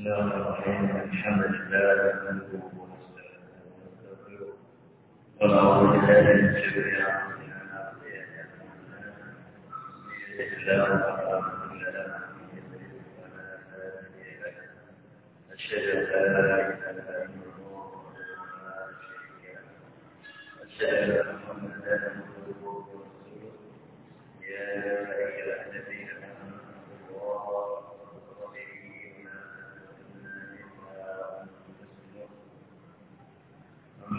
بسم الله الرحمن الرحيم الحمد لله نحمده ونستعينه ونعوذ بالله من شرور أنفسنا وسيئات اعمالنا من يهده الله فلا مضل له ومن يضلل فلا هادي له أشهد أن لا إله إلا الله وحده لا شريك له. أشهد أن محمدا عبده ورسوله. يا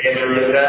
Saya meluruskan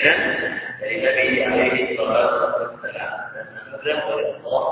jaminan dari Nabi alaihi salatu wasallam dan anugerah oleh Allah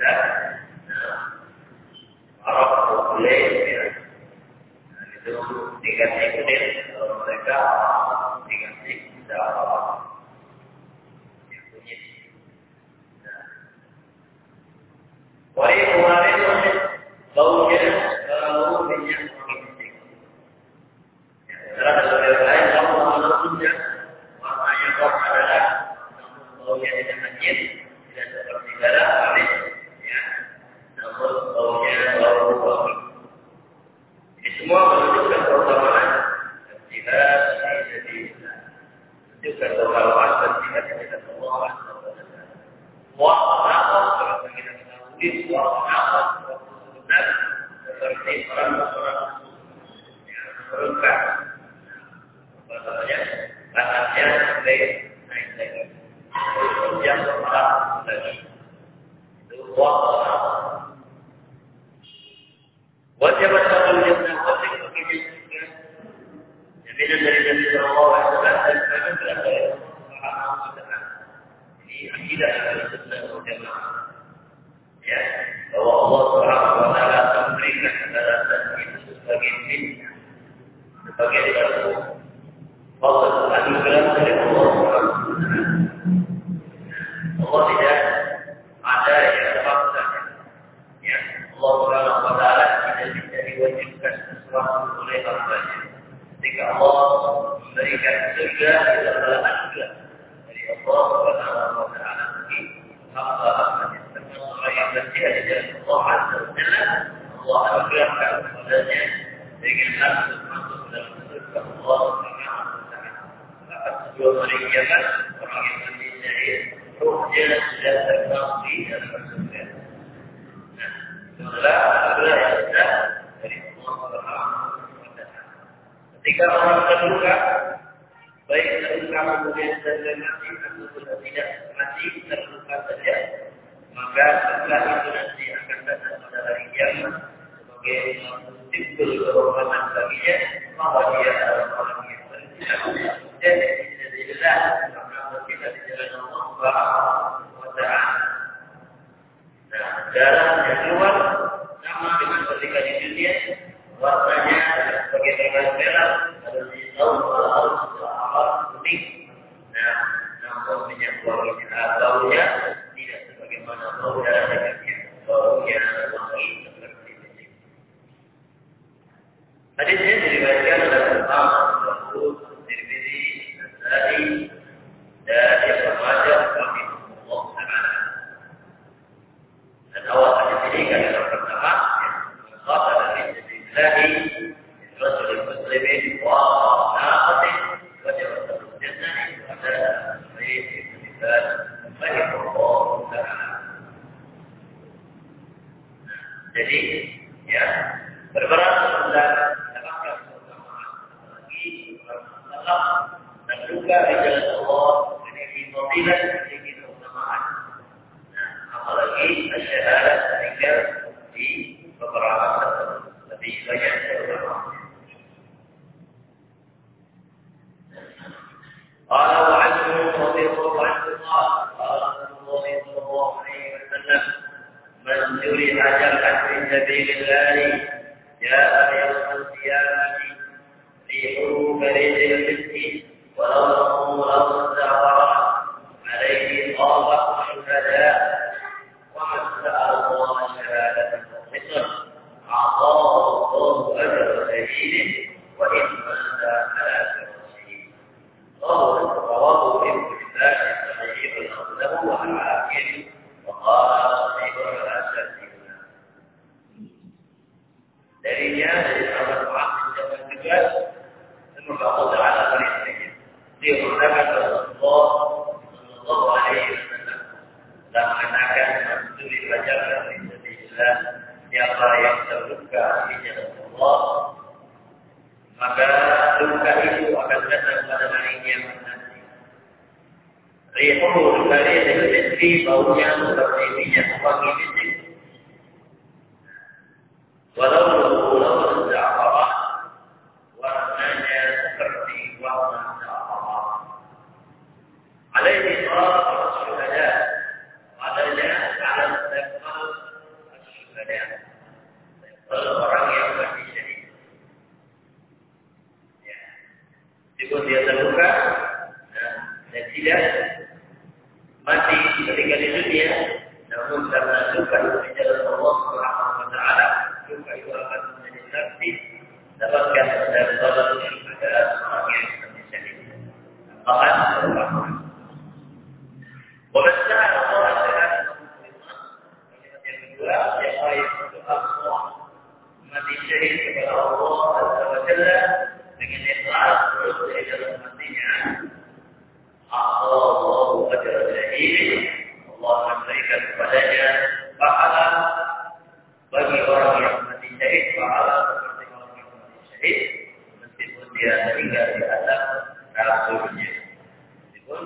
that. berjamaah. Ya, bahwa Allah Subhanahu wa taala memberikan balasan itu sebagai fitnah. Sebagai الله baunya seperti minyak wangi misik walau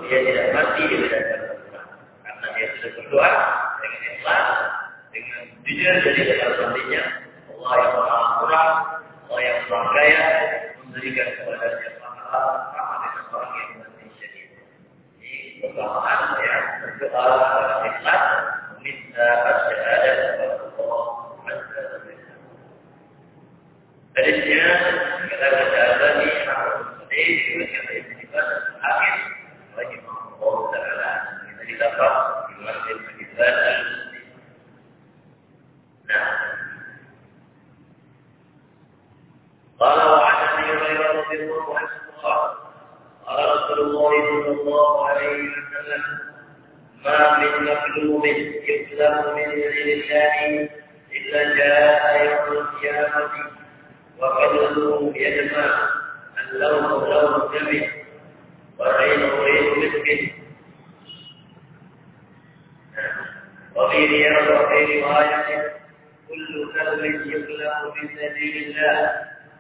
dia tidak mati di dalam Al-Quran karena dia sudah berdoa dengan ikhlas dengan jujur dari dalam hatinya Allah yang maha murah Allah yang maha kaya memberikan kepadanya pahala sama dengan orang yang mati syahid ini bersamaan ya berdoa dengan ikhlas meminta syahadat kepada Allah Azza wa Jalla. Hadisnya diriwayatkan oleh الله تعالى الذي ذكر في مسجد الإثبات المسلم نعم قال وعن أبي هريرة رضي الله عنه قال قال رسول الله صلى الله عليه وسلم ما من مخلوق يخلق من غير الله إلا جاء يوم القيامة وقدره يجمع اللون لون جميع وعينه عين مثله وفي رياض وفي رواية كل كلب يخلق في سبيل الله.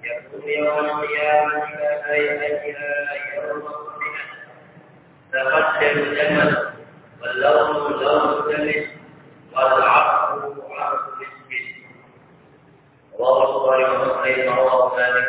يقوم يوم القيامة على يدها يوم الصبح تقدر الجمل واللون لون الدم والعفو عفو الله أكبر يوم القيامة الله ذلك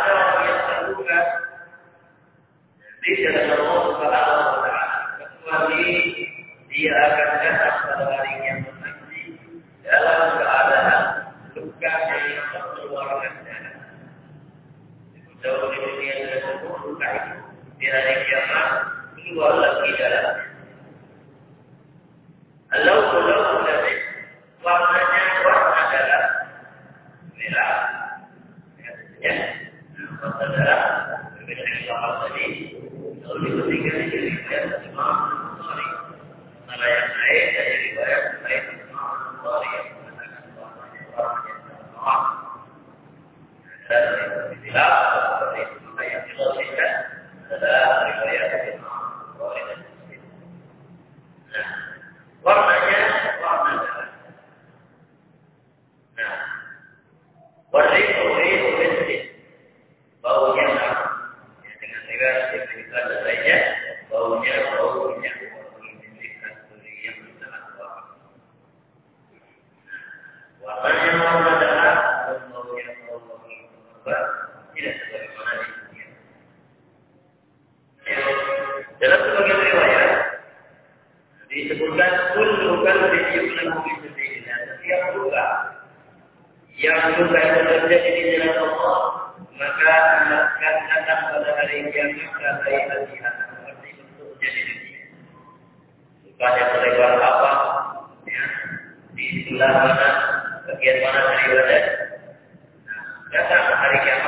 banyak selebar apa, ya, di sebelah mana, bagian mana dari badan. Nah, datang hari yang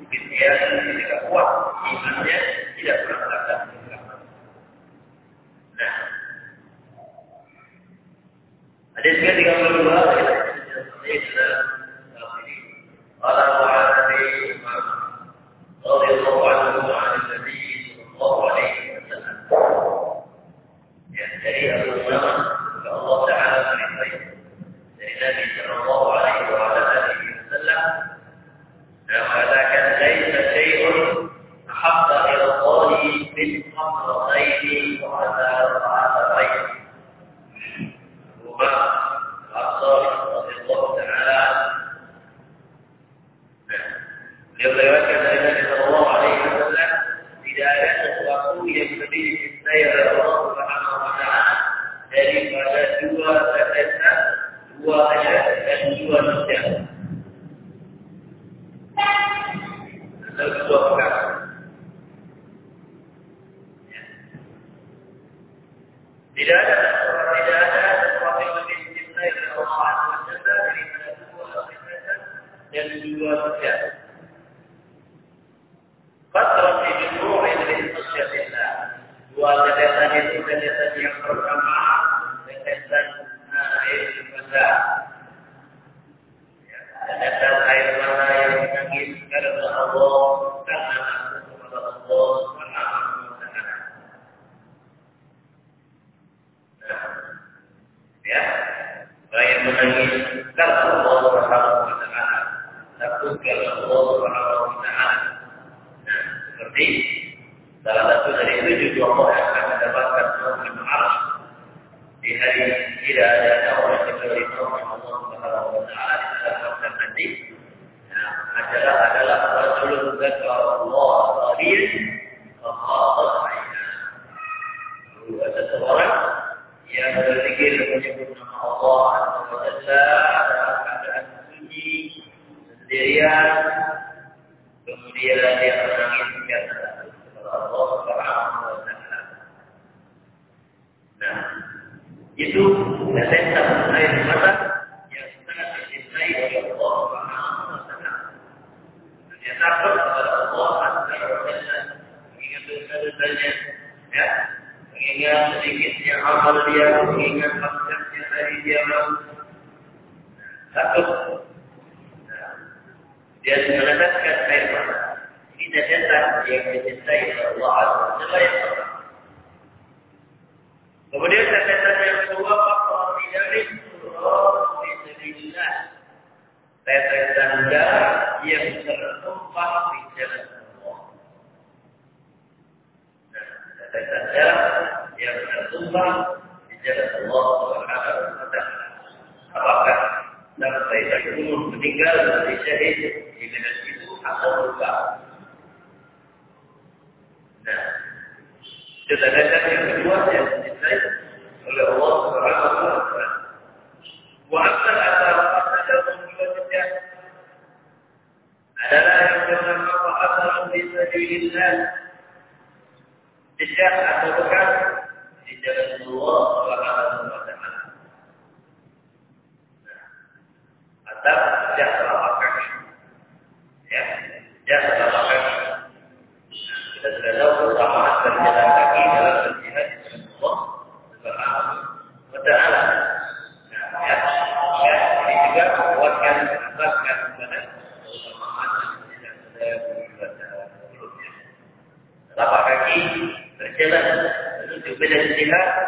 Mungkin dia ketika kuat, imannya tidak berantakan. Nah, ada juga 32 ya, Orang-orang Nabi Muhammad Rasulullah Anhu Nabi Sallallahu Alaihi you are there. itu the center, lain mata. Sejak atau bekas di jalan Allah velocidad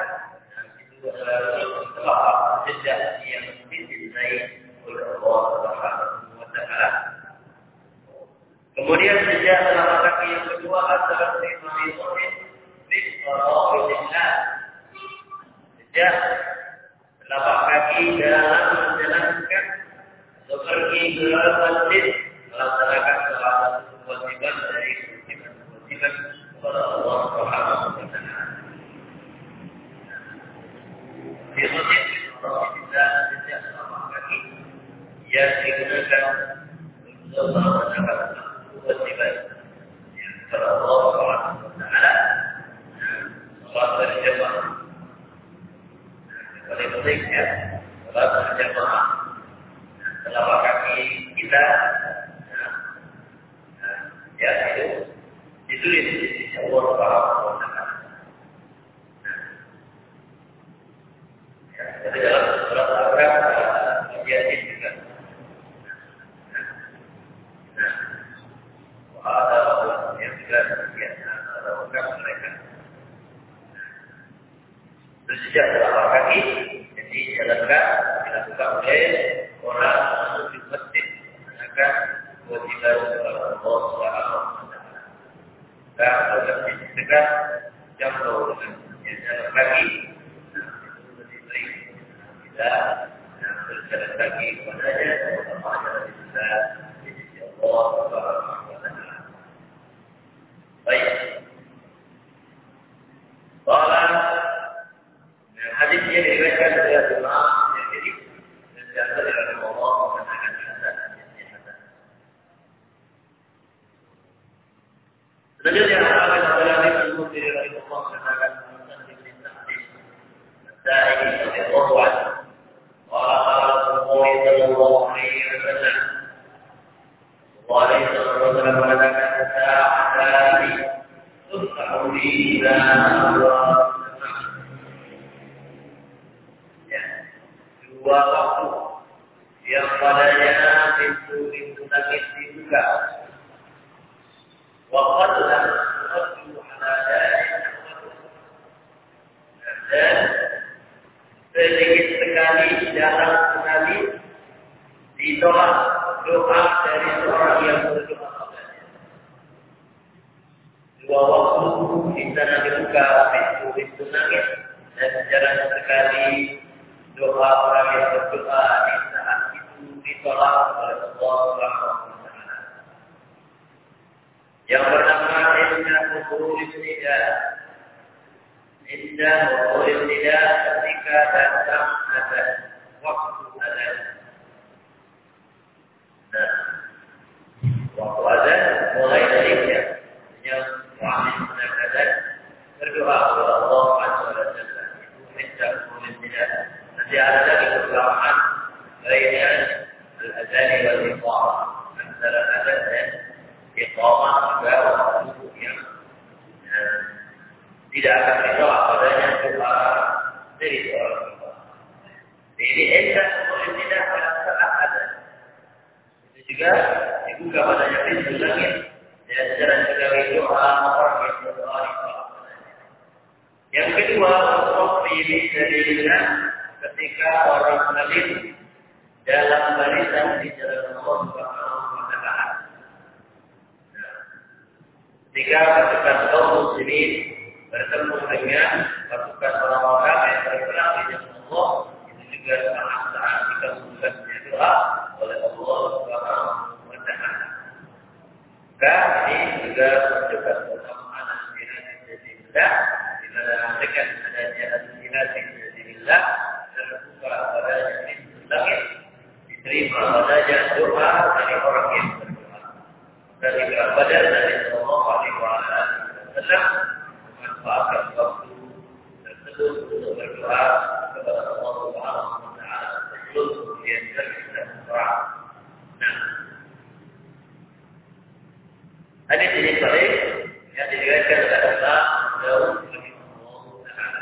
كان أمدا وقت berdoa kepada Allah Subhanahu Bi'illah tidak dalam salah ada. Itu juga dibuka pada yang dibilangin. Dan jalan segala itu orang-orang yang berdoa Yang kedua, Sofi Sabilillah ketika orang lain dalam barisan di jalan Allah Subhanahu wa taala. Ketika pasukan kaum muslimin bertemu dengan pasukan orang-orang yang berperang di jalan Allah itu juga sangat saat jika bukannya doa oleh Allah Subhanahu wa taala. Dan ini juga menunjukkan di mana terbuka padanya pintu langit diterima doa dari orang yang berdoa. Dan pada dari memanfaatkan waktu untuk berdoa kepada Allah Subhanahu Wa Taala sebelum kemudian terkisah perang. Nah, hadis ini sahih yang diriwayatkan oleh Allah Daud rahimahullah taala.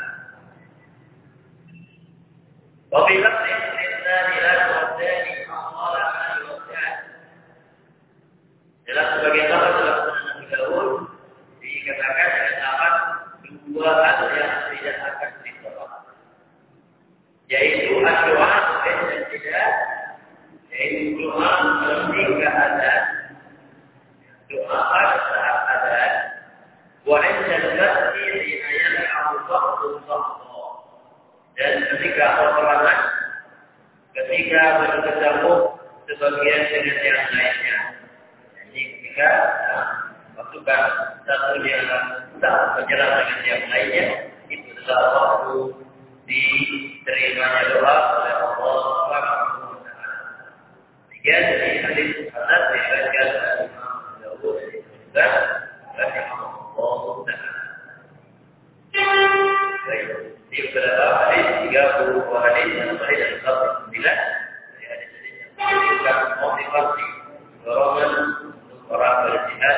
kemudian dengan yang lainnya. Jadi ketika ah, waktu satu jalan tak berjalan dengan yang lainnya, itu adalah waktu diterimanya doa oleh Allah Subhanahu wa taala. Tiga dari hadis atas diriwayatkan oleh Imam Dawud dan rahimahullah taala. Baik, di beberapa hadis 32 hadis dan hadis yang 49 motivasi dorongan untuk orang berjihad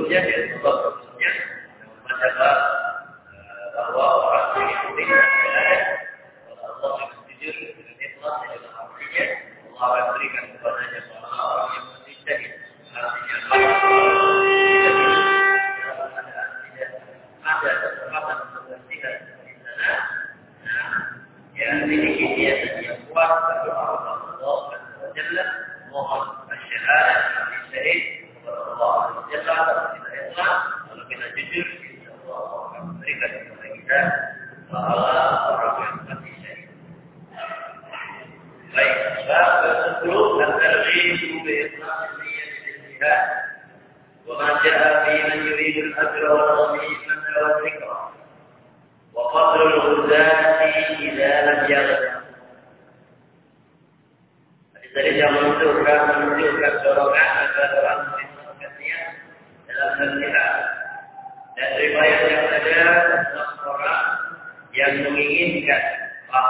dan bahwa orang Allah akan jujur dengan ikhlas artinya Allah akan berikan kepadanya yang الإنسان فأرى رجعا إليه فإسباب المطلوب الترغيب بإطلاق النية للاجتهاد وما جاء في من يريد الأجر والوظيفة والذكرى وقدر الغزاة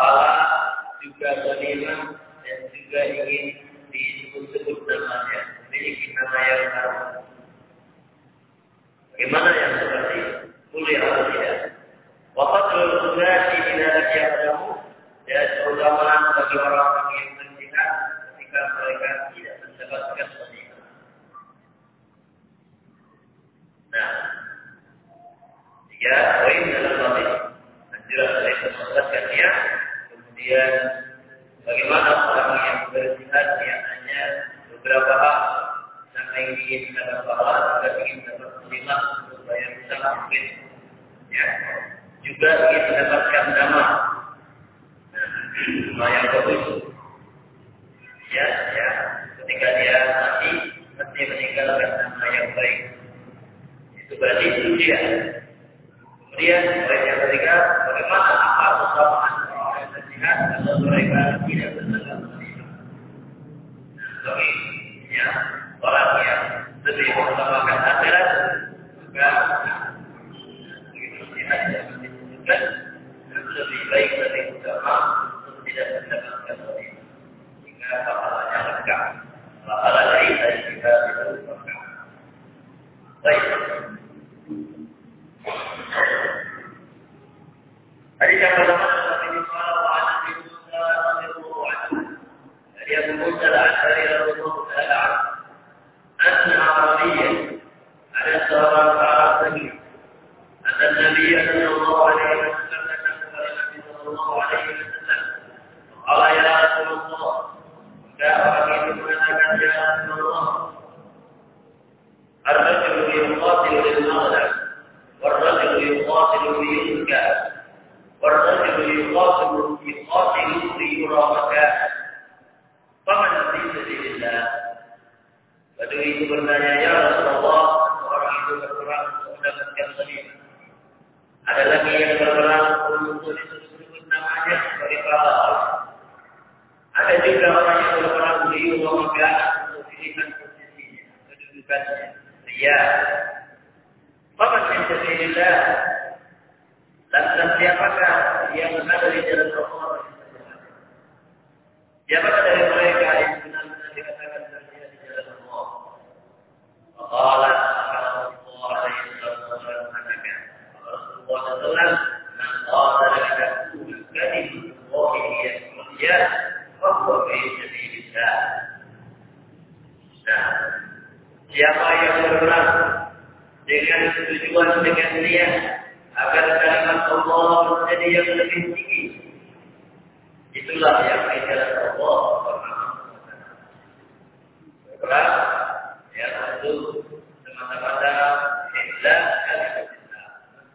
pahala juga ghanimah dan juga ingin disebut-sebut namanya, memiliki nama yang baru. Bagaimana yang seperti itu? Boleh atau tidak? Wafadul Qudati bila ya'lamu dan keutamaan bagi orang-orang yang berjihad ketika mereka tidak mendapatkan ghanimah. Nah, tiga ingin dapat pahala, juga ingin dapat bayar hutang mungkin. Ya, juga ingin mendapatkan nama. Nah, bagus. Ya, ya. Ketika dia mati, baik. Itu berarti. Kemudian ketiga, bagaimana orang yang mereka tidak Bagi ya, lebih mengutamakan akhirat, maka menunjukkan lebih baik lebih utama untuk tidak mendapatkan ghanimah. Sehingga pahalanya lengkap. Pahala dari dari kita tidak lengkap. Baik. mengatakan ya Rasulullah. الرجل يقاتل للمغنم والرجل يقاتل ليذكى والرجل يقاتل يقاتل ليرى مكانه فمن في سبيل الله Badui itu bertanya, Ya Rasulullah, orang itu berperang untuk mendapatkan ghanimah. Ada lagi yang berperang untuk disebut namanya sebagai pahala. ada juga orang yang berperang di Allah untuk pilihan posisinya, kedudukannya. Ya. Faman min sabilillah. Dan siapakah yang berada di jalan Allah? Siapakah dari mereka yang benar-benar dikatakan berada di jalan Allah? Allah Rasulullah hiya huwa fi sabilillah. Nah, siapa yang berperang dengan tujuan dengan niat agar kalimat Allah menjadi yang lebih tinggi. Itulah yang dijalan Allah Berperang ya untuk semata-mata ikhlas kalimat kita.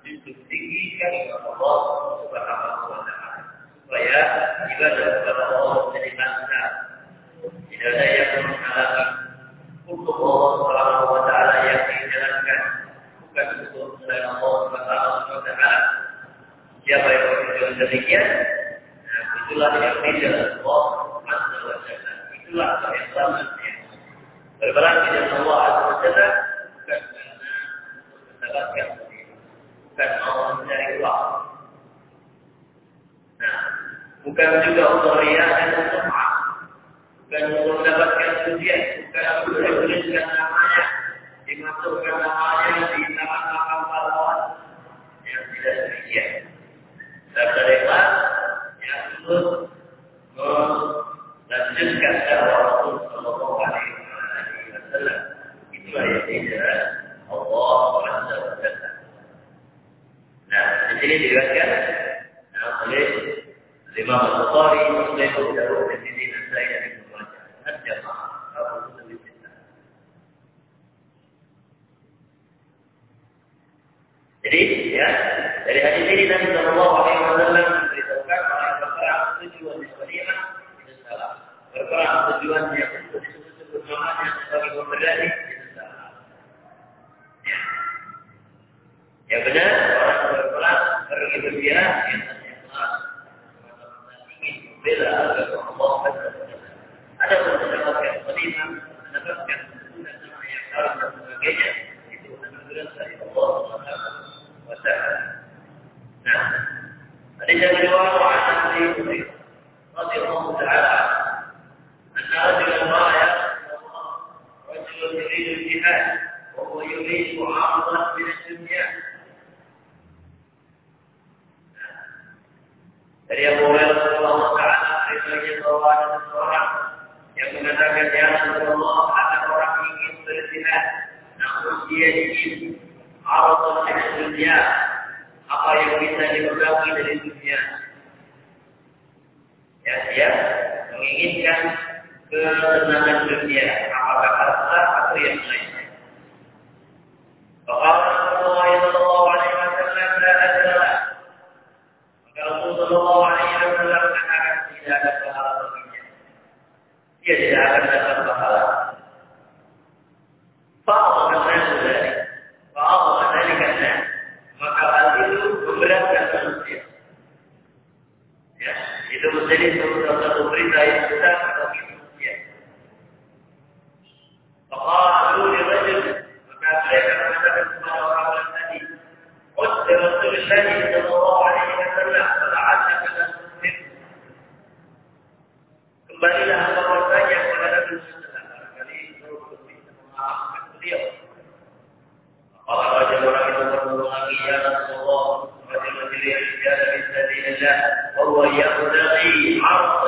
Untuk tinggi kalimat Allah Subhanahu wa taala. Supaya ibadah demikian, nah, itulah yang dijalankan Allah Azza wa Jalla. Itulah yang. Berperang di jalan Allah Azza wa Jalla bukan karena mendapatkan bukan mau mencari uang. Nah, bukan juga untuk riak dan untuk bukan untuk mendapatkan pujian, bukan untuk menuliskan Di sini diriwayatkan nah, oleh Imam Al-Bukhari, Muslim, Abu Dawud. Al-Jamaah, Jadi, ya, dari hadis ini Nabi Shallallahu Alaihi Wasallam memberitahukan yang berperang tujuan ghanimah itu salah. Berperang tujuannya untuk disebut-sebut namanya sebagai itu salah. Ya. Yang benar الجهاد عند الله بدل أنا كنت أفكر قديما أنا أفكر أن أنا يحتاج المنافقين يجب أن إلى الله سبحانه وتعالى نعم فليس الجواب عن أبي رضي الله تعالى أن رجلا ما يعلم الله رجل يريد الجهاد وهو يريد معاصي dari Abu Hurairah radhiyallahu taala dari bahwa ada seseorang yang mengatakan ya Rasulullah ada orang ingin berjihad namun dia ingin Arafah dunia apa yang bisa dipegangi dari dunia? Ya dia menginginkan kesenangan dunia. Apakah harta atau yang lainnya? Bapak dia tidak akan dapat pahala Fa'al dengan dari Fa'al dari kata maka hal itu memberatkan manusia. Ya, itu menjadi salah satu berita yang besar bagi manusia. Fa'alu li rajul maka mereka mengatakan kepada orang-orang tadi, "Qul li الله وهو يبتغي عرضا